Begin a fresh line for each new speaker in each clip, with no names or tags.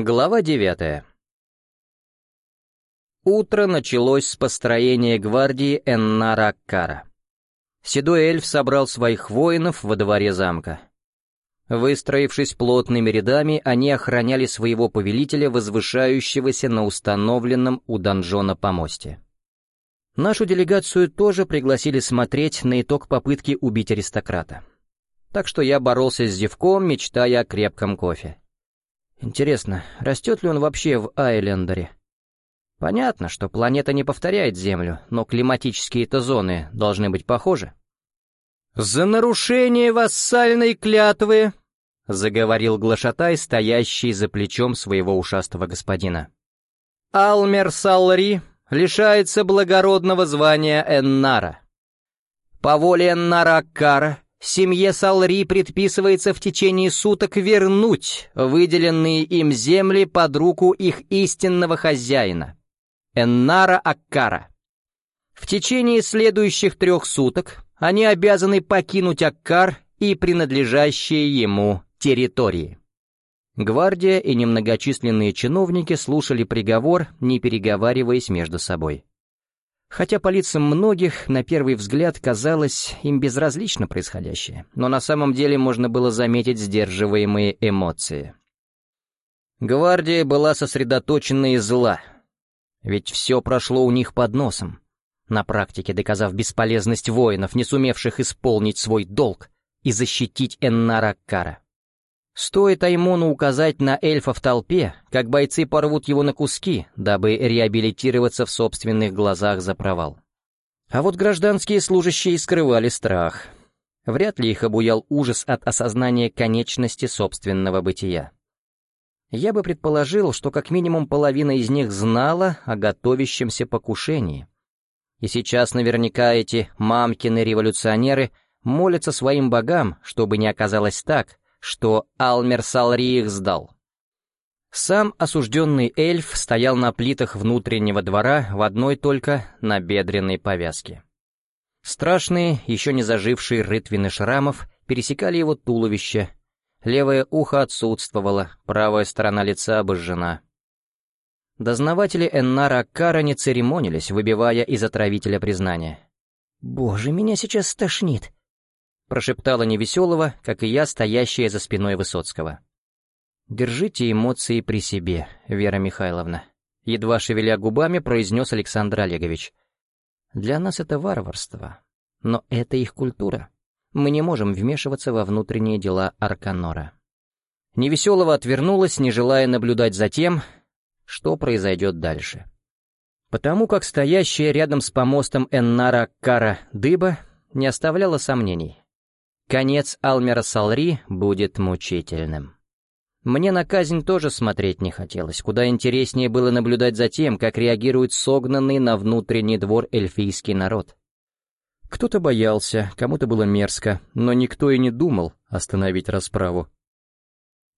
Глава девятая. Утро началось с построения гвардии Эннара Кара. Седой эльф собрал своих воинов во дворе замка. Выстроившись плотными рядами, они охраняли своего повелителя, возвышающегося на установленном у донжона помосте. Нашу делегацию тоже пригласили смотреть на итог попытки убить аристократа. Так что я боролся с зевком, мечтая о крепком кофе. Интересно, растет ли он вообще в Айлендере? Понятно, что планета не повторяет Землю, но климатические-то зоны должны быть похожи. «За нарушение вассальной клятвы!» — заговорил глашатай, стоящий за плечом своего ушастого господина. «Алмер Салри лишается благородного звания Эннара. По воле Эннара Аккара семье Салри предписывается в течение суток вернуть выделенные им земли под руку их истинного хозяина, Эннара Аккара. В течение следующих трех суток они обязаны покинуть Аккар и принадлежащие ему территории. Гвардия и немногочисленные чиновники слушали приговор, не переговариваясь между собой. Хотя по лицам многих, на первый взгляд, казалось им безразлично происходящее, но на самом деле можно было заметить сдерживаемые эмоции. Гвардия была сосредоточена и зла, ведь все прошло у них под носом, на практике доказав бесполезность воинов, не сумевших исполнить свой долг и защитить Эннара Кара. Стоит Аймону указать на эльфа в толпе, как бойцы порвут его на куски, дабы реабилитироваться в собственных глазах за провал. А вот гражданские служащие скрывали страх. Вряд ли их обуял ужас от осознания конечности собственного бытия. Я бы предположил, что как минимум половина из них знала о готовящемся покушении. И сейчас наверняка эти мамкины революционеры молятся своим богам, чтобы не оказалось так, что Алмер Салри их сдал. Сам осужденный эльф стоял на плитах внутреннего двора в одной только набедренной повязке. Страшные, еще не зажившие рытвины шрамов пересекали его туловище, левое ухо отсутствовало, правая сторона лица обожжена. Дознаватели Эннара Кара не церемонились, выбивая из отравителя признание. «Боже, меня сейчас стошнит!» Прошептала невеселого, как и я, стоящая за спиной Высоцкого. «Держите эмоции при себе, Вера Михайловна», — едва шевеля губами произнес Александр Олегович. «Для нас это варварство, но это их культура. Мы не можем вмешиваться во внутренние дела Арканора». Невеселого отвернулась, не желая наблюдать за тем, что произойдет дальше. Потому как стоящая рядом с помостом Эннара Кара Дыба не оставляла сомнений. Конец Алмера Салри будет мучительным. Мне на казнь тоже смотреть не хотелось, куда интереснее было наблюдать за тем, как реагирует согнанный на внутренний двор эльфийский народ. Кто-то боялся, кому-то было мерзко, но никто и не думал остановить расправу.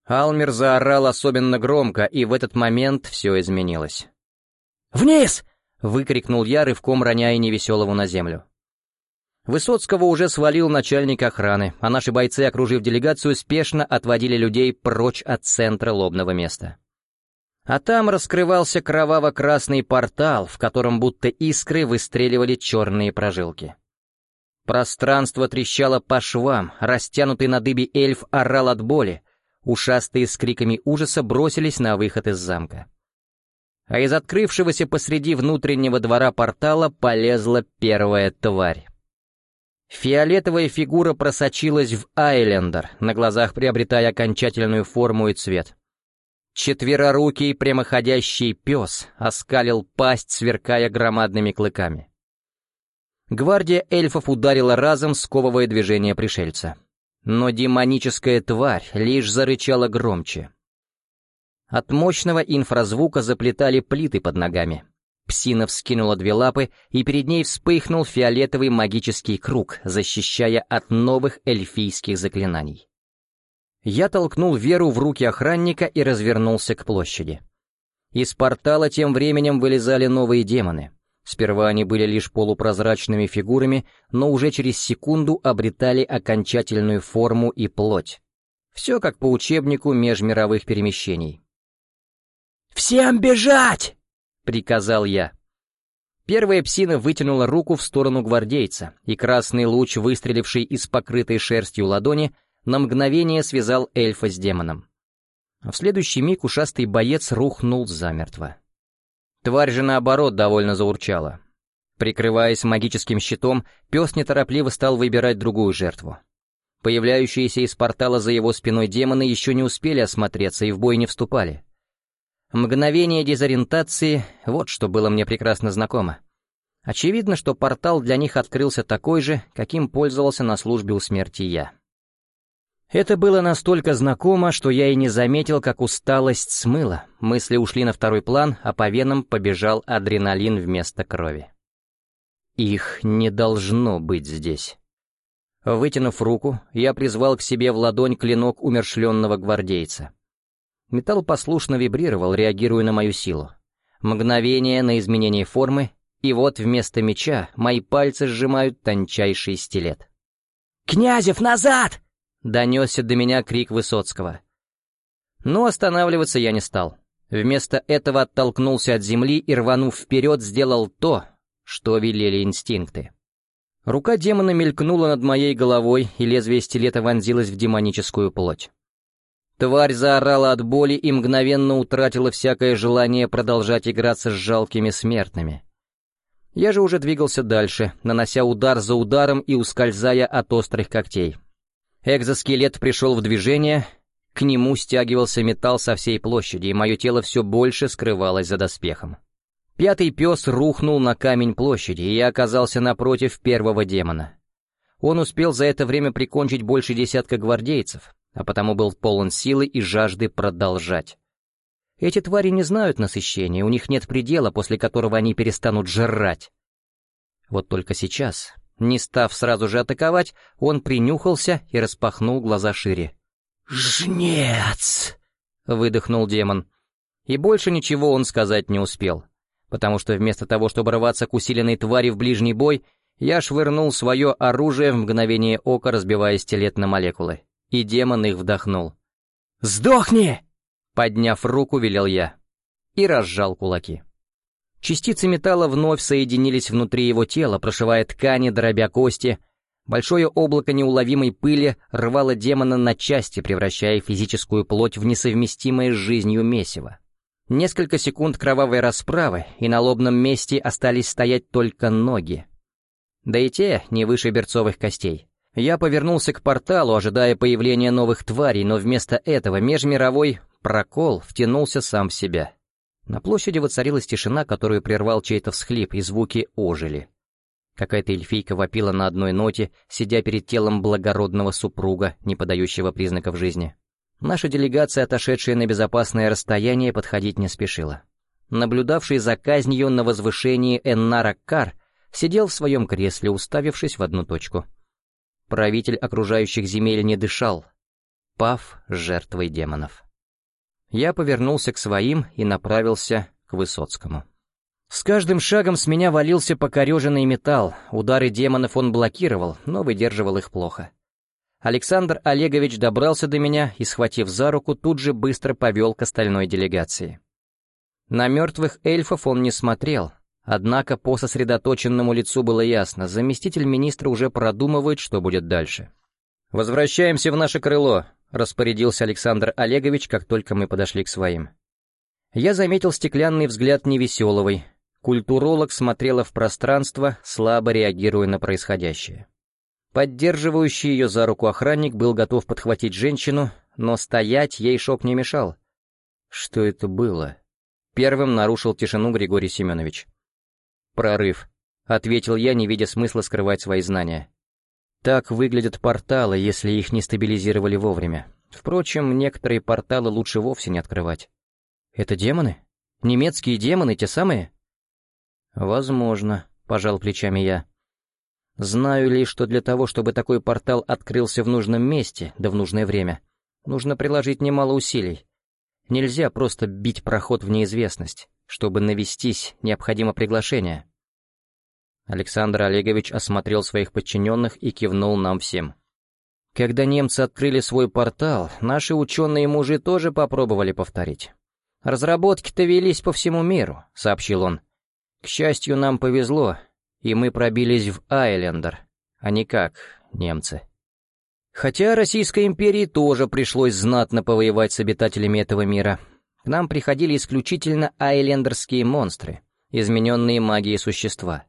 Алмер заорал особенно громко, и в этот момент все изменилось. «Вниз!» — выкрикнул я, рывком роняя невеселого на землю. Высоцкого уже свалил начальник охраны, а наши бойцы, окружив делегацию, спешно отводили людей прочь от центра лобного места. А там раскрывался кроваво-красный портал, в котором будто искры выстреливали черные прожилки. Пространство трещало по швам, растянутый на дыбе эльф орал от боли, ушастые с криками ужаса бросились на выход из замка. А из открывшегося посреди внутреннего двора портала полезла первая тварь. Фиолетовая фигура просочилась в Айлендер, на глазах приобретая окончательную форму и цвет. Четверорукий прямоходящий пес оскалил пасть, сверкая громадными клыками. Гвардия эльфов ударила разом, сковывая движение пришельца. Но демоническая тварь лишь зарычала громче. От мощного инфразвука заплетали плиты под ногами. Псина вскинула две лапы, и перед ней вспыхнул фиолетовый магический круг, защищая от новых эльфийских заклинаний. Я толкнул Веру в руки охранника и развернулся к площади. Из портала тем временем вылезали новые демоны. Сперва они были лишь полупрозрачными фигурами, но уже через секунду обретали окончательную форму и плоть. Все как по учебнику межмировых перемещений. «Всем бежать!» — приказал я. Первая псина вытянула руку в сторону гвардейца, и красный луч, выстреливший из покрытой шерстью ладони, на мгновение связал эльфа с демоном. В следующий миг ушастый боец рухнул замертво. Тварь же, наоборот, довольно заурчала. Прикрываясь магическим щитом, пес неторопливо стал выбирать другую жертву. Появляющиеся из портала за его спиной демоны еще не успели осмотреться и в бой не вступали. Мгновение дезориентации — вот что было мне прекрасно знакомо. Очевидно, что портал для них открылся такой же, каким пользовался на службе у смерти я. Это было настолько знакомо, что я и не заметил, как усталость смыла, мысли ушли на второй план, а по венам побежал адреналин вместо крови. Их не должно быть здесь. Вытянув руку, я призвал к себе в ладонь клинок умершленного гвардейца. Металл послушно вибрировал, реагируя на мою силу. Мгновение на изменение формы, и вот вместо меча мои пальцы сжимают тончайший стилет. «Князев, назад!» — донесся до меня крик Высоцкого. Но останавливаться я не стал. Вместо этого оттолкнулся от земли и, рванув вперед, сделал то, что велели инстинкты. Рука демона мелькнула над моей головой, и лезвие стилета вонзилось в демоническую плоть. Тварь заорала от боли и мгновенно утратила всякое желание продолжать играться с жалкими смертными. Я же уже двигался дальше, нанося удар за ударом и ускользая от острых когтей. Экзоскелет пришел в движение, к нему стягивался металл со всей площади, и мое тело все больше скрывалось за доспехом. Пятый пес рухнул на камень площади, и я оказался напротив первого демона. Он успел за это время прикончить больше десятка гвардейцев, а потому был полон силы и жажды продолжать. Эти твари не знают насыщения, у них нет предела, после которого они перестанут жрать. Вот только сейчас, не став сразу же атаковать, он принюхался и распахнул глаза шире. «Жнец!» — выдохнул демон. И больше ничего он сказать не успел, потому что вместо того, чтобы рваться к усиленной твари в ближний бой, я швырнул свое оружие в мгновение ока, разбивая стилет на молекулы и демон их вдохнул. «Сдохни!» — подняв руку, велел я. И разжал кулаки. Частицы металла вновь соединились внутри его тела, прошивая ткани, дробя кости. Большое облако неуловимой пыли рвало демона на части, превращая физическую плоть в несовместимое с жизнью месиво. Несколько секунд кровавой расправы, и на лобном месте остались стоять только ноги. Да и те не выше берцовых костей. Я повернулся к порталу, ожидая появления новых тварей, но вместо этого межмировой прокол втянулся сам в себя. На площади воцарилась тишина, которую прервал чей-то всхлип, и звуки ожили. Какая-то эльфийка вопила на одной ноте, сидя перед телом благородного супруга, не подающего признаков жизни. Наша делегация, отошедшая на безопасное расстояние, подходить не спешила. Наблюдавший за казнью на возвышении Эннара Кар сидел в своем кресле, уставившись в одну точку — Правитель окружающих земель не дышал, пав жертвой демонов. Я повернулся к своим и направился к Высоцкому. С каждым шагом с меня валился покореженный металл, удары демонов он блокировал, но выдерживал их плохо. Александр Олегович добрался до меня и, схватив за руку, тут же быстро повел к остальной делегации. На мертвых эльфов он не смотрел, Однако по сосредоточенному лицу было ясно, заместитель министра уже продумывает, что будет дальше. «Возвращаемся в наше крыло», — распорядился Александр Олегович, как только мы подошли к своим. Я заметил стеклянный взгляд невеселовый. Культуролог смотрела в пространство, слабо реагируя на происходящее. Поддерживающий ее за руку охранник был готов подхватить женщину, но стоять ей шок не мешал. Что это было? Первым нарушил тишину Григорий Семенович. «Прорыв», — ответил я, не видя смысла скрывать свои знания. Так выглядят порталы, если их не стабилизировали вовремя. Впрочем, некоторые порталы лучше вовсе не открывать. Это демоны? Немецкие демоны, те самые? Возможно, пожал плечами я. Знаю лишь, что для того, чтобы такой портал открылся в нужном месте, да в нужное время, нужно приложить немало усилий. Нельзя просто бить проход в неизвестность. Чтобы навестись, необходимо приглашение. Александр Олегович осмотрел своих подчиненных и кивнул нам всем. Когда немцы открыли свой портал, наши ученые-мужи тоже попробовали повторить. «Разработки-то велись по всему миру», — сообщил он. «К счастью, нам повезло, и мы пробились в Айлендер, а не как немцы». Хотя Российской империи тоже пришлось знатно повоевать с обитателями этого мира. К нам приходили исключительно айлендерские монстры, измененные магией существа.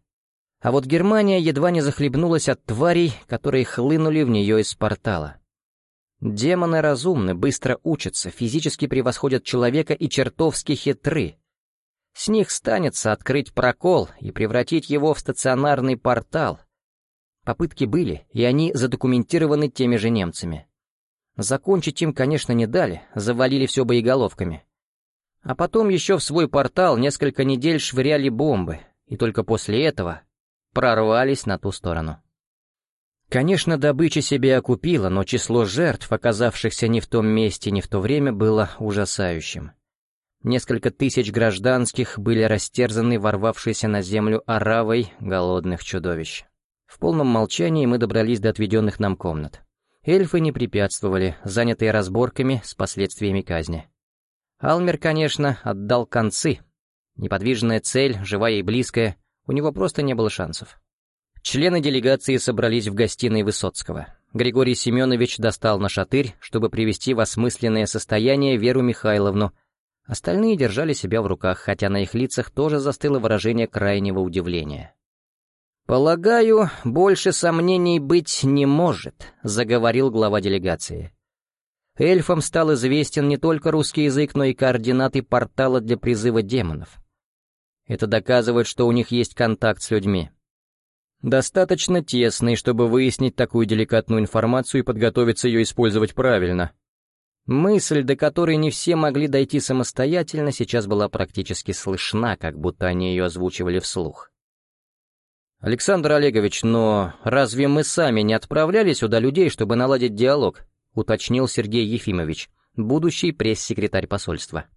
А вот Германия едва не захлебнулась от тварей, которые хлынули в нее из портала. Демоны разумны, быстро учатся, физически превосходят человека и чертовски хитры. С них станется открыть прокол и превратить его в стационарный портал. Попытки были, и они задокументированы теми же немцами. Закончить им, конечно, не дали, завалили все боеголовками. А потом еще в свой портал несколько недель швыряли бомбы, и только после этого прорвались на ту сторону. Конечно, добыча себя окупила, но число жертв, оказавшихся не в том месте, не в то время, было ужасающим. Несколько тысяч гражданских были растерзаны ворвавшейся на землю оравой голодных чудовищ. В полном молчании мы добрались до отведенных нам комнат. Эльфы не препятствовали, занятые разборками с последствиями казни. Алмер, конечно, отдал концы. Неподвижная цель, живая и близкая, у него просто не было шансов. Члены делегации собрались в гостиной Высоцкого. Григорий Семенович достал на шатырь, чтобы привести в осмысленное состояние Веру Михайловну. Остальные держали себя в руках, хотя на их лицах тоже застыло выражение крайнего удивления. «Полагаю, больше сомнений быть не может», — заговорил глава делегации. Эльфам стал известен не только русский язык, но и координаты портала для призыва демонов. Это доказывает, что у них есть контакт с людьми. Достаточно тесный, чтобы выяснить такую деликатную информацию и подготовиться ее использовать правильно. Мысль, до которой не все могли дойти самостоятельно, сейчас была практически слышна, как будто они ее озвучивали вслух. «Александр Олегович, но разве мы сами не отправляли сюда людей, чтобы наладить диалог?» — уточнил Сергей Ефимович, будущий пресс-секретарь посольства.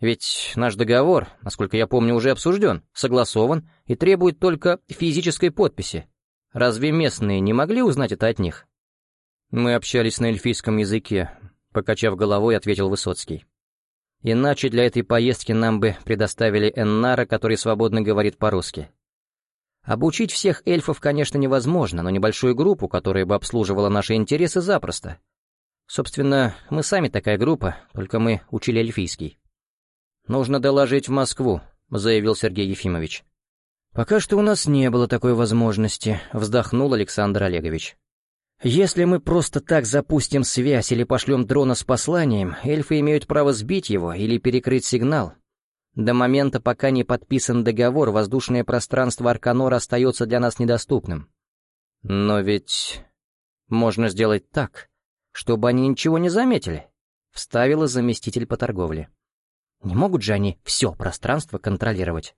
Ведь наш договор, насколько я помню, уже обсужден, согласован и требует только физической подписи. Разве местные не могли узнать это от них? Мы общались на эльфийском языке, покачав головой, ответил Высоцкий. Иначе для этой поездки нам бы предоставили Эннара, который свободно говорит по-русски. Обучить всех эльфов, конечно, невозможно, но небольшую группу, которая бы обслуживала наши интересы, запросто. Собственно, мы сами такая группа, только мы учили эльфийский. «Нужно доложить в Москву», — заявил Сергей Ефимович. «Пока что у нас не было такой возможности», — вздохнул Александр Олегович. «Если мы просто так запустим связь или пошлем дрона с посланием, эльфы имеют право сбить его или перекрыть сигнал. До момента, пока не подписан договор, воздушное пространство Арканора остается для нас недоступным. Но ведь можно сделать так, чтобы они ничего не заметили», — вставила заместитель по торговле. Не могут же они все пространство контролировать?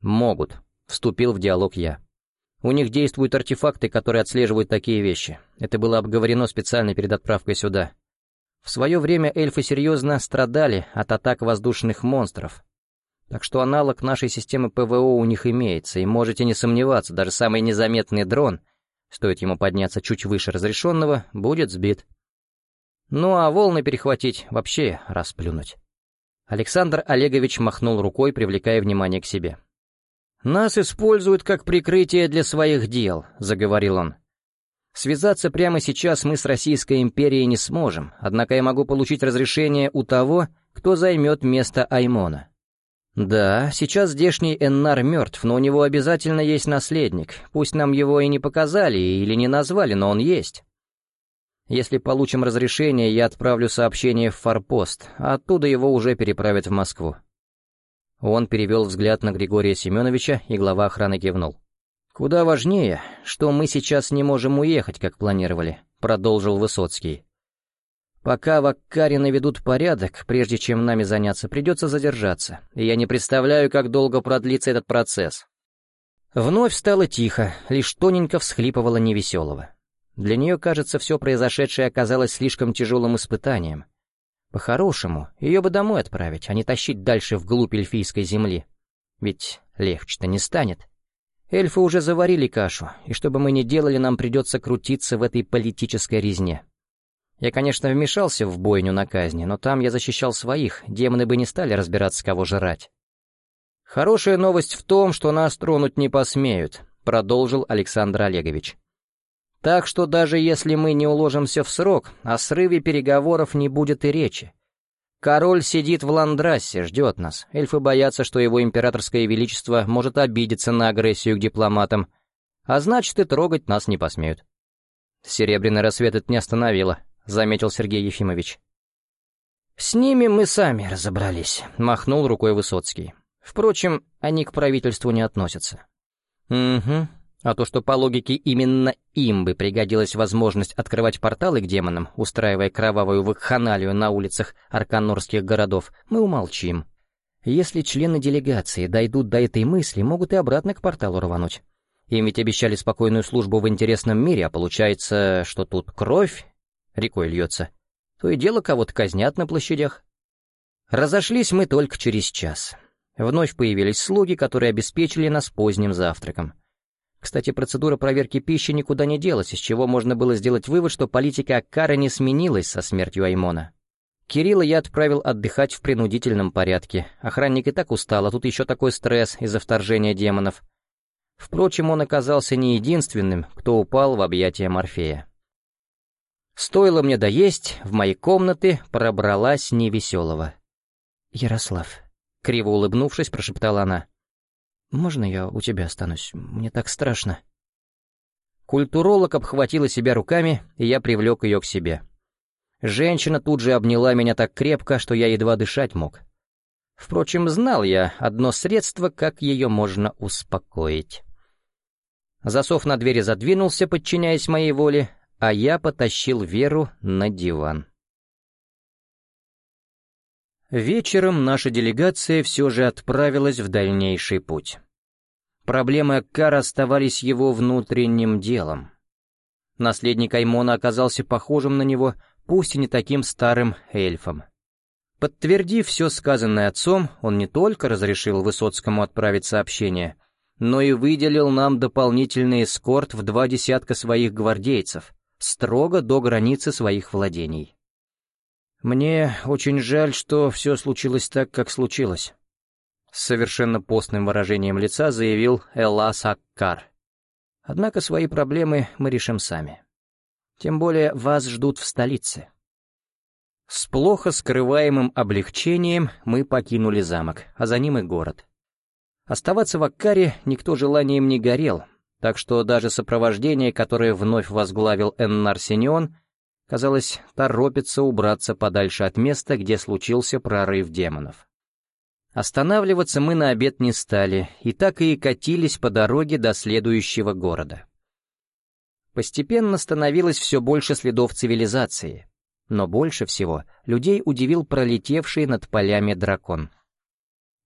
Могут, вступил в диалог я. У них действуют артефакты, которые отслеживают такие вещи. Это было обговорено специально перед отправкой сюда. В свое время эльфы серьезно страдали от атак воздушных монстров. Так что аналог нашей системы ПВО у них имеется, и можете не сомневаться, даже самый незаметный дрон, стоит ему подняться чуть выше разрешенного, будет сбит. Ну а волны перехватить вообще расплюнуть. Александр Олегович махнул рукой, привлекая внимание к себе. «Нас используют как прикрытие для своих дел», — заговорил он. «Связаться прямо сейчас мы с Российской империей не сможем, однако я могу получить разрешение у того, кто займет место Аймона. Да, сейчас здешний Эннар мертв, но у него обязательно есть наследник, пусть нам его и не показали или не назвали, но он есть. Если получим разрешение, я отправлю сообщение в форпост, а оттуда его уже переправят в Москву». Он перевел взгляд на Григория Семеновича, и глава охраны кивнул. «Куда важнее, что мы сейчас не можем уехать, как планировали», — продолжил Высоцкий. «Пока в Аккаре наведут порядок, прежде чем нами заняться, придется задержаться, и я не представляю, как долго продлится этот процесс». Вновь стало тихо, лишь тоненько всхлипывала невеселого. Для нее, кажется, все произошедшее оказалось слишком тяжелым испытанием. По-хорошему, ее бы домой отправить, а не тащить дальше вглубь эльфийской земли. Ведь легче-то не станет. Эльфы уже заварили кашу, и что бы мы ни делали, нам придется крутиться в этой политической резне. Я, конечно, вмешался в бойню на казни, но там я защищал своих, демоны бы не стали разбираться, кого жрать. «Хорошая новость в том, что нас тронуть не посмеют», — продолжил Александр Олегович. «Так что даже если мы не уложимся в срок, о срыве переговоров не будет и речи. Король сидит в Ландрассе, ждет нас. Эльфы боятся, что его императорское величество может обидеться на агрессию к дипломатам, а значит и трогать нас не посмеют». «Серебряный рассвет это не остановило», — заметил Сергей Ефимович. «С ними мы сами разобрались», — махнул рукой Высоцкий. Впрочем, они к правительству не относятся. Угу. А то, что по логике именно им бы пригодилась возможность открывать порталы к демонам, устраивая кровавую вакханалию на улицах арканорских городов, мы умолчим. Если члены делегации дойдут до этой мысли, могут и обратно к порталу рвануть. Им ведь обещали спокойную службу в интересном мире, а получается, что тут кровь рекой льется. То и дело кого-то казнят на площадях. Разошлись мы только через час. Вновь появились слуги, которые обеспечили нас поздним завтраком. Кстати, процедура проверки пищи никуда не делась, из чего можно было сделать вывод, что политика Аккара не сменилась со смертью Аймона. Кирилла я отправил отдыхать в принудительном порядке. Охранник и так устал, а тут еще такой стресс из-за вторжения демонов. Впрочем, он оказался не единственным, кто упал в объятия Морфея. Стоило мне доесть, в мои комнаты пробралась невеселого. «Ярослав, Криво улыбнувшись, прошептала она. «Можно я у тебя останусь? Мне так страшно». Культуролог обхватила себя руками, и я привлек ее к себе. Женщина тут же обняла меня так крепко, что я едва дышать мог. Впрочем, знал я одно средство, как ее можно успокоить. Засов на двери задвинулся, подчиняясь моей воле, а я потащил Веру на диван. Вечером наша делегация все же отправилась в дальнейший путь. Проблемы Аккара оставались его внутренним делом. Наследник Аймона оказался похожим на него, пусть и не таким старым эльфом. Подтвердив все сказанное отцом, он не только разрешил Высоцкому отправить сообщение, но и выделил нам дополнительный эскорт в два десятка своих гвардейцев, строго до границы своих владений. «Мне очень жаль, что все случилось так, как случилось», — с совершенно постным выражением лица заявил Элас Аккар. «Однако свои проблемы мы решим сами. Тем более вас ждут в столице». С плохо скрываемым облегчением мы покинули замок, а за ним и город. Оставаться в Аккаре никто желанием не горел, так что даже сопровождение, которое вновь возглавил Эннар Синьон, казалось, торопится убраться подальше от места, где случился прорыв демонов. Останавливаться мы на обед не стали, и так и катились по дороге до следующего города. Постепенно становилось все больше следов цивилизации, но больше всего людей удивил пролетевший над полями дракон.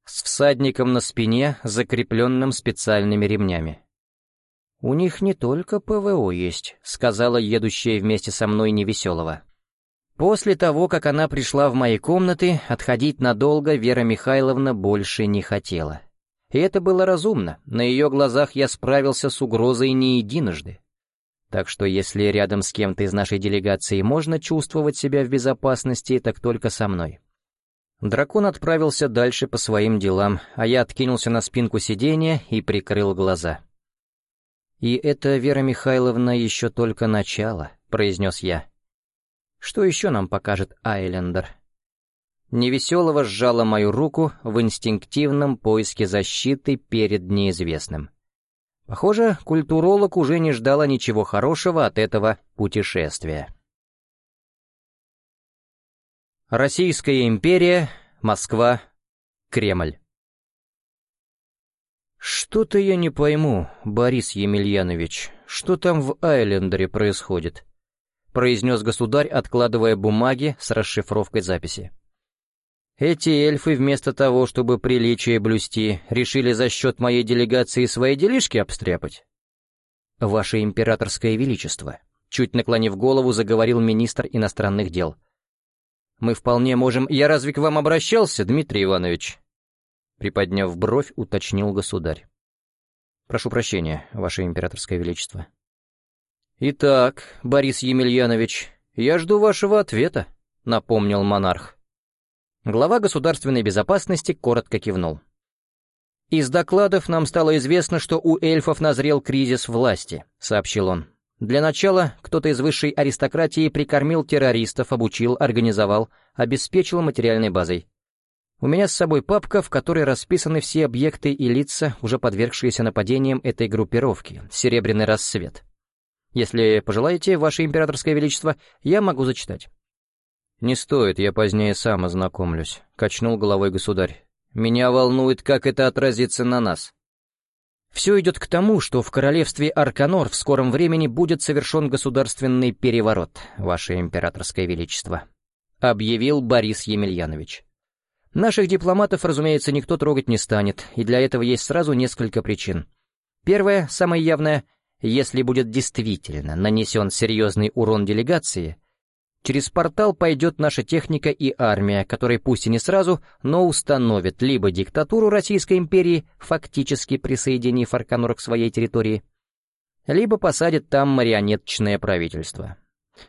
С всадником на спине, закрепленным специальными ремнями. «У них не только ПВО есть», — сказала едущая вместе со мной невеселого. После того, как она пришла в мои комнаты, отходить надолго Вера Михайловна больше не хотела. И это было разумно, на ее глазах я справился с угрозой не единожды. Так что если рядом с кем-то из нашей делегации можно чувствовать себя в безопасности, так только со мной. Дракон отправился дальше по своим делам, а я откинулся на спинку сиденья и прикрыл глаза. «И это, Вера Михайловна, еще только начало», — произнес я. «Что еще нам покажет Айлендер?» Невеселого сжала мою руку в инстинктивном поиске защиты перед неизвестным. Похоже, культуролог уже не ждала ничего хорошего от этого путешествия. Российская империя, Москва, Кремль. «Что-то я не пойму, Борис Емельянович, что там в Айлендере происходит?» Произнес государь, откладывая бумаги с расшифровкой записи. «Эти эльфы вместо того, чтобы приличие блюсти, решили за счет моей делегации свои делишки обстряпать?» «Ваше императорское величество», чуть наклонив голову, заговорил министр иностранных дел. «Мы вполне можем... Я разве к вам обращался, Дмитрий Иванович?» Приподняв бровь, уточнил государь. «Прошу прощения, Ваше Императорское Величество». «Итак, Борис Емельянович, «Я жду вашего ответа», — напомнил монарх. Глава государственной безопасности коротко кивнул. «Из докладов нам стало известно, что у эльфов назрел кризис власти», — сообщил он. «Для начала кто-то из высшей аристократии прикормил террористов, обучил, организовал, обеспечил материальной базой. У меня с собой папка, в которой расписаны все объекты и лица, уже подвергшиеся нападениям этой группировки «Серебряный рассвет». Если пожелаете, Ваше Императорское Величество, я могу зачитать». «Не стоит, я позднее сам ознакомлюсь», — качнул головой государь. «Меня волнует, как это отразится на нас». Все идет к тому, что в королевстве Арканор в скором времени будет совершен государственный переворот, Ваше Императорское Величество», — объявил Борис Емельянович. Наших дипломатов, разумеется, никто трогать не станет, и для этого есть сразу несколько причин. Первая, самая явная, если будет действительно нанесен серьезный урон делегации, через портал пойдет наша техника и армия, которые пусть и не сразу, но установят либо диктатуру Российской империи, фактически присоединив Арканур к своей территории, либо посадят там марионеточное правительство.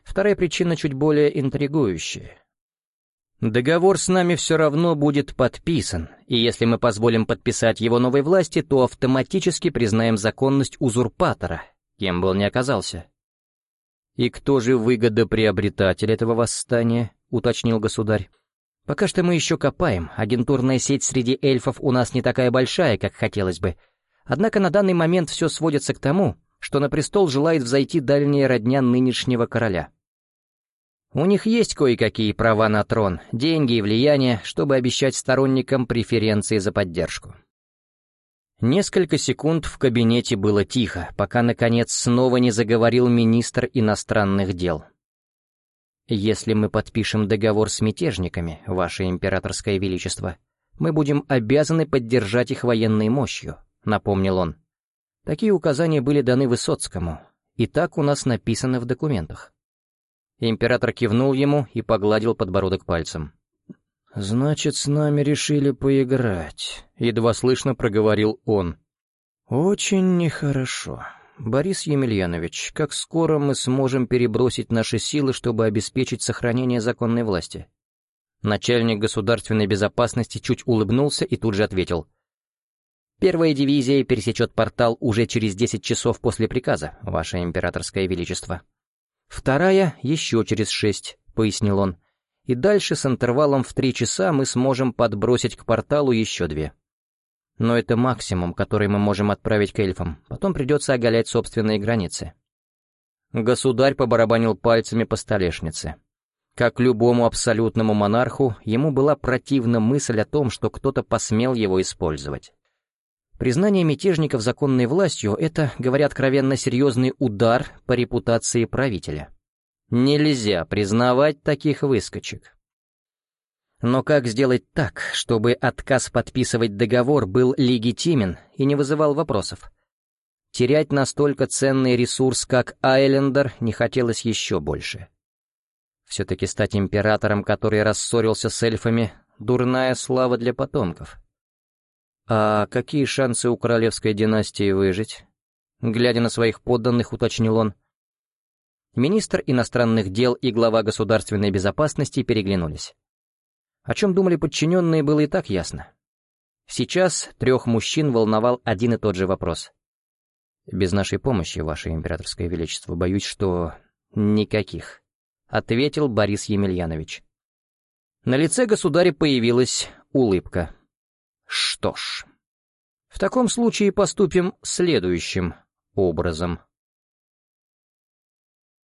Вторая причина чуть более интригующая. Договор с нами все равно будет подписан, и если мы позволим подписать его новой власти, то автоматически признаем законность узурпатора, кем бы он ни оказался. «И кто же выгодоприобретатель этого восстания?» — уточнил государь. «Пока что мы еще копаем, агентурная сеть среди эльфов у нас не такая большая, как хотелось бы. Однако на данный момент все сводится к тому, что на престол желает взойти дальняя родня нынешнего короля». У них есть кое-какие права на трон, деньги и влияние, чтобы обещать сторонникам преференции за поддержку. Несколько секунд в кабинете было тихо, пока, наконец, снова не заговорил министр иностранных дел. «Если мы подпишем договор с мятежниками, Ваше Императорское Величество, мы будем обязаны поддержать их военной мощью», — напомнил он. Такие указания были даны Высоцкому, и так у нас написано в документах. Император кивнул ему и погладил подбородок пальцем. «Значит, с нами решили поиграть», — едва слышно проговорил он. «Очень нехорошо. Борис Емельянович, как скоро мы сможем перебросить наши силы, чтобы обеспечить сохранение законной власти?» Начальник государственной безопасности чуть улыбнулся и тут же ответил. «Первая дивизия пересечет портал уже через десять часов после приказа, Ваше Императорское Величество». Вторая еще через шесть, пояснил он. И дальше с интервалом в три часа мы сможем подбросить к порталу еще две. Но это максимум, который мы можем отправить к эльфам. Потом придется оголять собственные границы. Государь побарабанил пальцами по столешнице. Как любому абсолютному монарху, ему была противна мысль о том, что кто-то посмел его использовать. Признание мятежников законной властью — это, говоря откровенно, серьезный удар по репутации правителя. Нельзя признавать таких выскочек. Но как сделать так, чтобы отказ подписывать договор был легитимен и не вызывал вопросов? Терять настолько ценный ресурс, как Айлендер, не хотелось еще больше. Все-таки стать императором, который рассорился с эльфами, дурная слава для потомков. «А какие шансы у королевской династии выжить?» Глядя на своих подданных, уточнил он. Министр иностранных дел и глава государственной безопасности переглянулись. О чем думали подчиненные, было и так ясно. Сейчас трех мужчин волновал один и тот же вопрос. «Без нашей помощи, Ваше Императорское Величество, боюсь, что... никаких», — ответил Борис Емельянович. На лице государя появилась улыбка. Что ж, в таком случае поступим следующим образом.